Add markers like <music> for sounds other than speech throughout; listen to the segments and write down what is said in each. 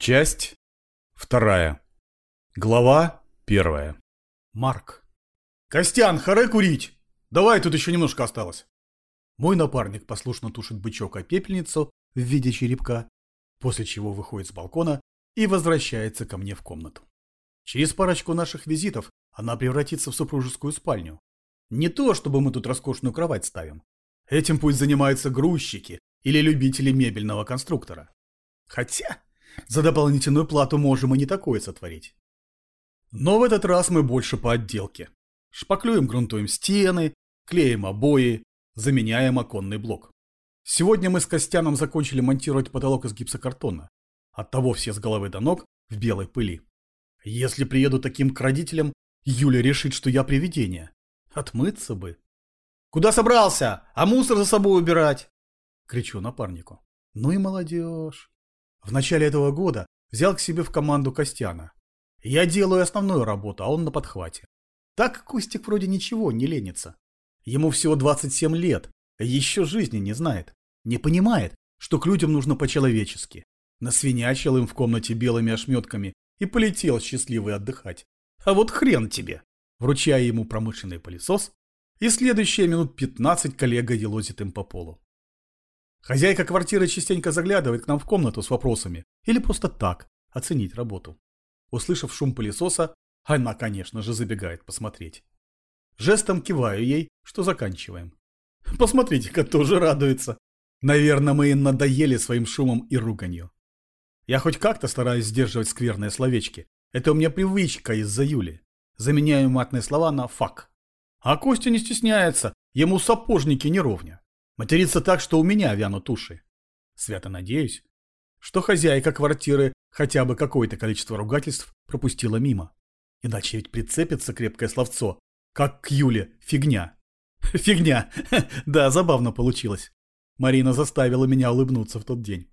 Часть вторая. Глава первая. Марк. «Костян, харе курить! Давай, тут еще немножко осталось!» Мой напарник послушно тушит бычок о пепельницу в виде черепка, после чего выходит с балкона и возвращается ко мне в комнату. Через парочку наших визитов она превратится в супружескую спальню. Не то, чтобы мы тут роскошную кровать ставим. Этим пусть занимаются грузчики или любители мебельного конструктора. Хотя, за дополнительную плату можем и не такое сотворить. Но в этот раз мы больше по отделке. Шпаклюем, грунтуем стены, клеим обои, заменяем оконный блок. Сегодня мы с Костяном закончили монтировать потолок из гипсокартона. Оттого все с головы до ног в белой пыли. Если приеду таким к родителям, Юля решит, что я привидение. Отмыться бы. «Куда собрался? А мусор за собой убирать?» Кричу напарнику. Ну и молодежь. В начале этого года взял к себе в команду Костяна. Я делаю основную работу, а он на подхвате. Так Костик вроде ничего, не ленится. Ему всего 27 лет, еще жизни не знает. Не понимает, что к людям нужно по-человечески. Насвинячил им в комнате белыми ошметками и полетел счастливый отдыхать. А вот хрен тебе! Вручая ему промышленный пылесос, и следующие минут 15 коллега елозит им по полу. Хозяйка квартиры частенько заглядывает к нам в комнату с вопросами или просто так оценить работу. Услышав шум пылесоса, она, конечно же, забегает посмотреть. Жестом киваю ей, что заканчиваем. Посмотрите-ка, тоже радуется. Наверное, мы надоели своим шумом и руганью. Я хоть как-то стараюсь сдерживать скверные словечки. Это у меня привычка из-за Юли. Заменяю матные слова на «фак». А Костя не стесняется, ему сапожники не ровня. Материться так, что у меня вянут уши. Свято надеюсь, что хозяйка квартиры хотя бы какое-то количество ругательств пропустила мимо. Иначе ведь прицепится крепкое словцо, как к Юле, фигня. <laughs> Фигня. <laughs> Да, забавно получилось. Марина заставила меня улыбнуться в тот день.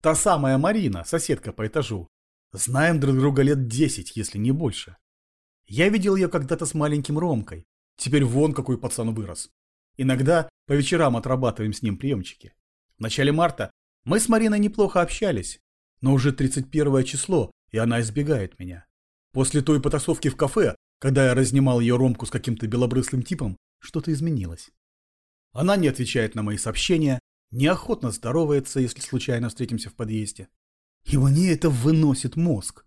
Та самая Марина, соседка по этажу. Знаем друг друга лет десять, если не больше. Я видел ее когда-то с маленьким Ромкой. Теперь вон какой пацан вырос. Иногда по вечерам отрабатываем с ним приемчики. В начале марта мы с Мариной неплохо общались, но уже 31 число, и она избегает меня. После той потасовки в кафе, когда я разнимал ее ромку с каким-то белобрыслым типом, что-то изменилось. Она не отвечает на мои сообщения, неохотно здоровается, если случайно встретимся в подъезде. И мне это выносит мозг.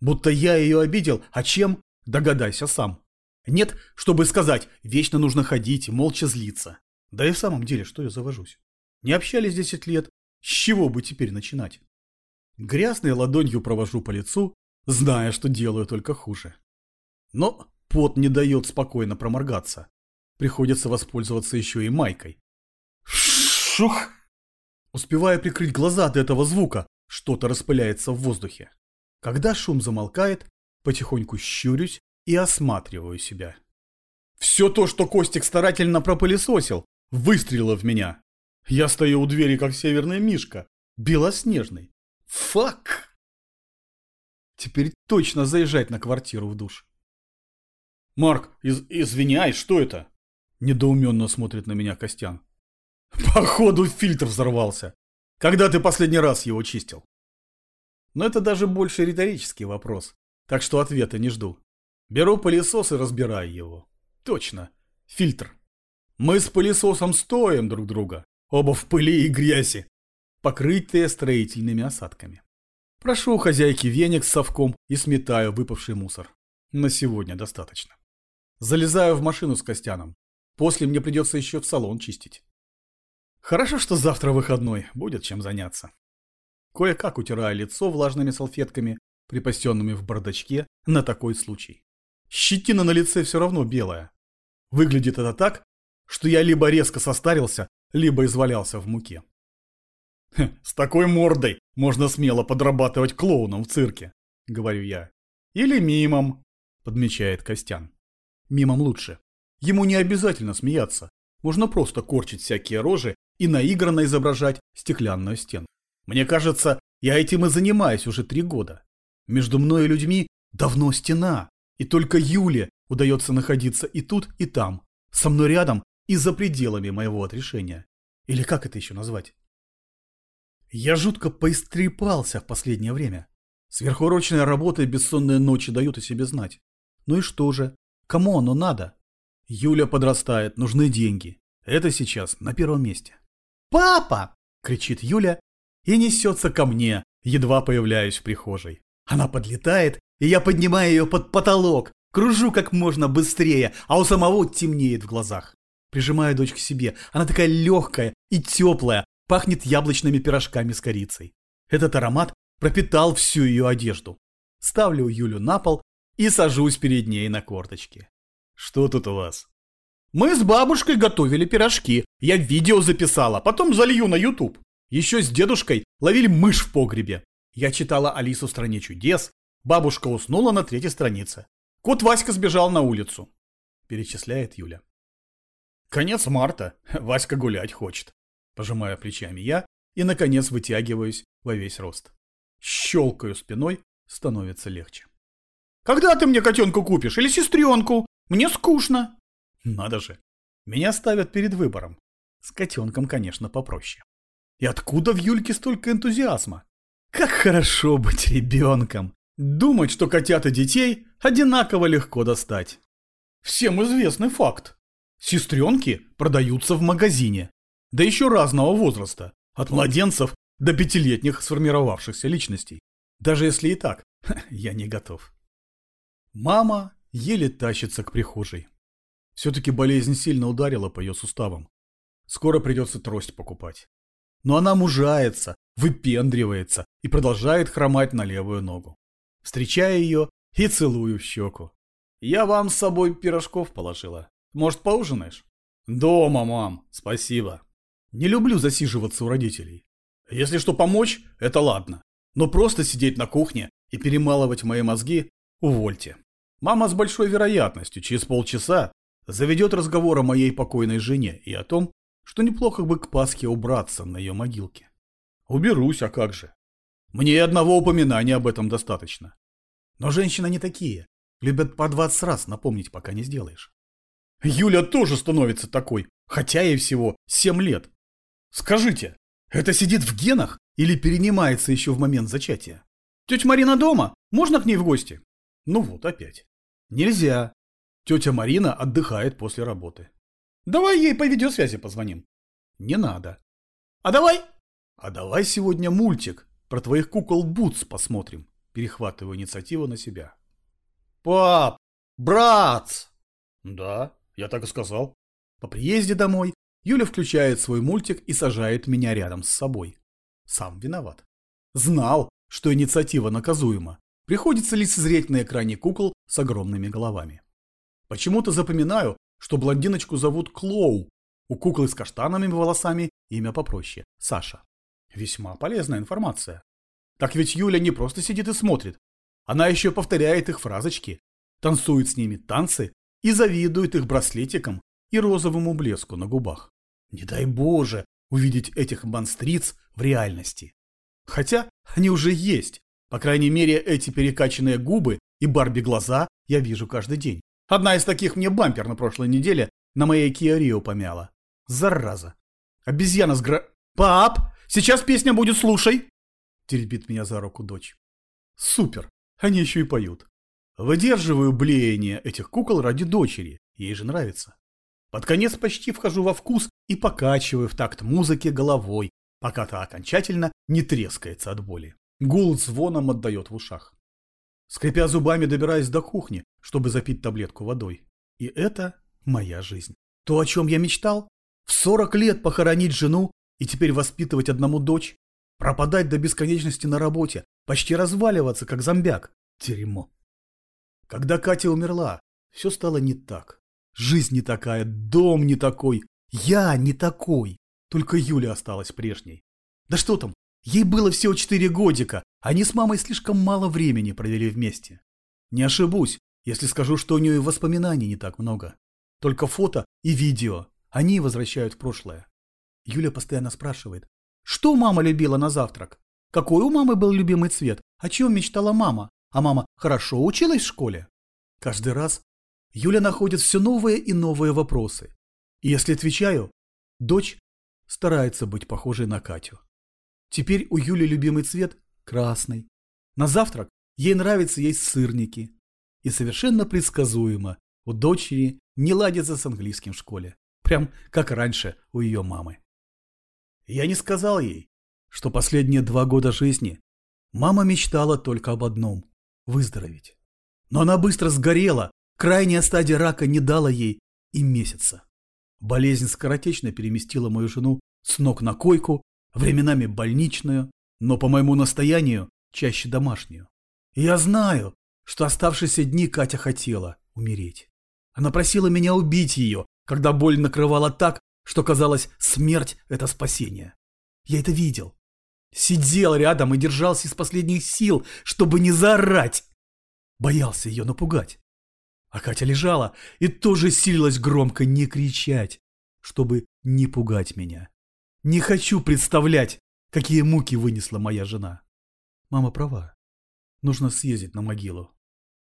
Будто я ее обидел, а чем? Догадайся сам. Нет, чтобы сказать, вечно нужно ходить, молча злиться. Да и в самом деле, что я завожусь? Не общались 10 лет, с чего бы теперь начинать? Грязной ладонью провожу по лицу, зная, что делаю только хуже. Но пот не дает спокойно проморгаться. Приходится воспользоваться еще и майкой. Шух! Успеваю прикрыть глаза от этого звука, что-то распыляется в воздухе. Когда шум замолкает, потихоньку щурюсь и осматриваю себя. Все то, что Костик старательно пропылесосил, выстрелило в меня. Я стою у двери, как северная мишка, белоснежный. Фак! Теперь точно заезжать на квартиру в душ. Марк, из извиняй, что это? Недоуменно смотрит на меня Костян. Походу фильтр взорвался. Когда ты последний раз его чистил? Но это даже больше риторический вопрос, так что ответа не жду. Беру пылесос и разбираю его. Точно. Фильтр. Мы с пылесосом стоим друг друга. Оба в пыли и грязи. Покрытые строительными осадками. Прошу хозяйки веник с совком и сметаю выпавший мусор. На сегодня достаточно. Залезаю в машину с Костяном. После мне придется еще в салон чистить. Хорошо, что завтра выходной, будет чем заняться. Кое-как утираю лицо влажными салфетками, припасенными в бардачке на такой случай. Щетина на лице все равно белая. Выглядит это так, что я либо резко состарился, либо извалялся в муке. «С такой мордой можно смело подрабатывать клоуном в цирке», — говорю я. «Или мимом», — подмечает Костян. «Мимом лучше. Ему не обязательно смеяться. Можно просто корчить всякие рожи и наигранно изображать стеклянную стену. Мне кажется, я этим и занимаюсь уже три года. Между мной и людьми давно стена, и только Юле удается находиться и тут, и там, со мной рядом и за пределами моего отрешения. Или как это еще назвать? Я жутко поистрепался в последнее время. Сверхурочная работа и бессонные ночи дают о себе знать. Ну и что же? Кому оно надо? Юля подрастает, нужны деньги. Это сейчас на первом месте. «Папа!» – кричит Юля и несется ко мне, едва появляюсь в прихожей. Она подлетает, и я поднимаю ее под потолок, кружу как можно быстрее, а у самого темнеет в глазах. Прижимаю дочь к себе, она такая легкая и теплая, пахнет яблочными пирожками с корицей. Этот аромат пропитал всю ее одежду. Ставлю Юлю на пол и сажусь перед ней на корточки. Что тут у вас? Мы с бабушкой готовили пирожки. Я видео записала, потом залью на YouTube. Еще с дедушкой ловили мышь в погребе. Я читала Алису в стране чудес. Бабушка уснула на третьей странице. Кот Васька сбежал на улицу. Перечисляет Юля. Конец марта. <laughs> Васька гулять хочет. Пожимаю плечами я и, наконец, вытягиваюсь во весь рост. Щелкаю спиной, становится легче. «Когда ты мне котенку купишь? Или сестренку? Мне скучно!» Надо же. Меня ставят перед выбором. С котенком, конечно, попроще. И откуда в Юльке столько энтузиазма? Как хорошо быть ребенком. Думать, что котят и детей одинаково легко достать. Всем известный факт. Сестренки продаются в магазине. Да еще разного возраста. От младенцев до пятилетних сформировавшихся личностей. Даже если и так, <laughs> я не готов. Мама еле тащится к прихожей. Все-таки болезнь сильно ударила по ее суставам. Скоро придется трость покупать. Но она мужается, выпендривается и продолжает хромать на левую ногу. Встречаю ее и целую в щеку. Я вам с собой пирожков положила. Может, поужинаешь? Дома, мам, спасибо. Не люблю засиживаться у родителей. Если что помочь, это ладно. Но просто сидеть на кухне и перемалывать мои мозги – увольте. Мама с большой вероятностью через полчаса заведет разговор о моей покойной жене и о том, что неплохо бы к Пасхе убраться на ее могилке. Уберусь, а как же. Мне одного упоминания об этом достаточно. Но женщины не такие. Любят по двадцать раз напомнить, пока не сделаешь. Юля тоже становится такой, хотя ей всего семь лет. Скажите, это сидит в генах или перенимается еще в момент зачатия? Тетя Марина дома? Можно к ней в гости? Ну вот опять. Нельзя. Тетя Марина отдыхает после работы. Давай ей по видеосвязи позвоним. Не надо. А давай... А давай сегодня мультик про твоих кукол Бутс посмотрим. Перехватываю инициативу на себя. Пап! Братц! Да, я так и сказал. По приезде домой Юля включает свой мультик и сажает меня рядом с собой. Сам виноват. Знал, что инициатива наказуема. Приходится лицезреть на экране кукол с огромными головами. Почему-то запоминаю, что блондиночку зовут Клоу. У куклы с каштанными волосами имя попроще – Саша. Весьма полезная информация. Так ведь Юля не просто сидит и смотрит. Она еще повторяет их фразочки, танцует с ними танцы и завидует их браслетикам и розовому блеску на губах. Не дай Боже увидеть этих монстриц в реальности. Хотя они уже есть. По крайней мере, эти перекачанные губы и Барби глаза я вижу каждый день. Одна из таких мне бампер на прошлой неделе на моей Kia Rio помяла. Зараза. Обезьяна с гра... Пап, сейчас песня будет, слушай. Теребит меня за руку дочь. Супер, они еще и поют. Выдерживаю блеяние этих кукол ради дочери, ей же нравится. Под конец почти вхожу во вкус и покачиваю в такт музыки головой, пока та окончательно не трескается от боли. Гул звоном отдает в ушах. Скрипя зубами, добираюсь до кухни, чтобы запить таблетку водой. И это моя жизнь. То, о чем я мечтал? В 40 лет похоронить жену и теперь воспитывать одному дочь? Пропадать до бесконечности на работе, почти разваливаться, как зомбяк. Дерьмо. Когда Катя умерла, все стало не так. Жизнь не такая, дом не такой, я не такой. Только Юля осталась прежней. Да что там, ей было всего четыре годика, они с мамой слишком мало времени провели вместе. Не ошибусь, если скажу, что у нее и воспоминаний не так много. Только фото и видео. Они возвращают в прошлое. Юля постоянно спрашивает, что мама любила на завтрак? Какой у мамы был любимый цвет? О чем мечтала мама? А мама хорошо училась в школе? Каждый раз Юля находит все новые и новые вопросы. И если отвечаю, дочь старается быть похожей на Катю. Теперь у Юли любимый цвет – красный. На завтрак ей нравится есть сырники. И совершенно предсказуемо у дочери не ладится с английским в школе. Прям как раньше у ее мамы. Я не сказал ей, что последние два года жизни мама мечтала только об одном – выздороветь. Но она быстро сгорела, крайняя стадия рака не дала ей и месяца. Болезнь скоротечно переместила мою жену с ног на койку, временами больничную, но по моему настоянию чаще домашнюю. Я знаю, что оставшиеся дни Катя хотела умереть. Она просила меня убить ее, когда боль накрывала так, что казалось, смерть – это спасение. Я это видел. Сидел рядом и держался из последних сил, чтобы не заорать. Боялся ее напугать. А Катя лежала и тоже силилась громко не кричать, чтобы не пугать меня. Не хочу представлять, какие муки вынесла моя жена. Мама права. Нужно съездить на могилу.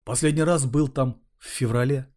Последний раз был там в феврале.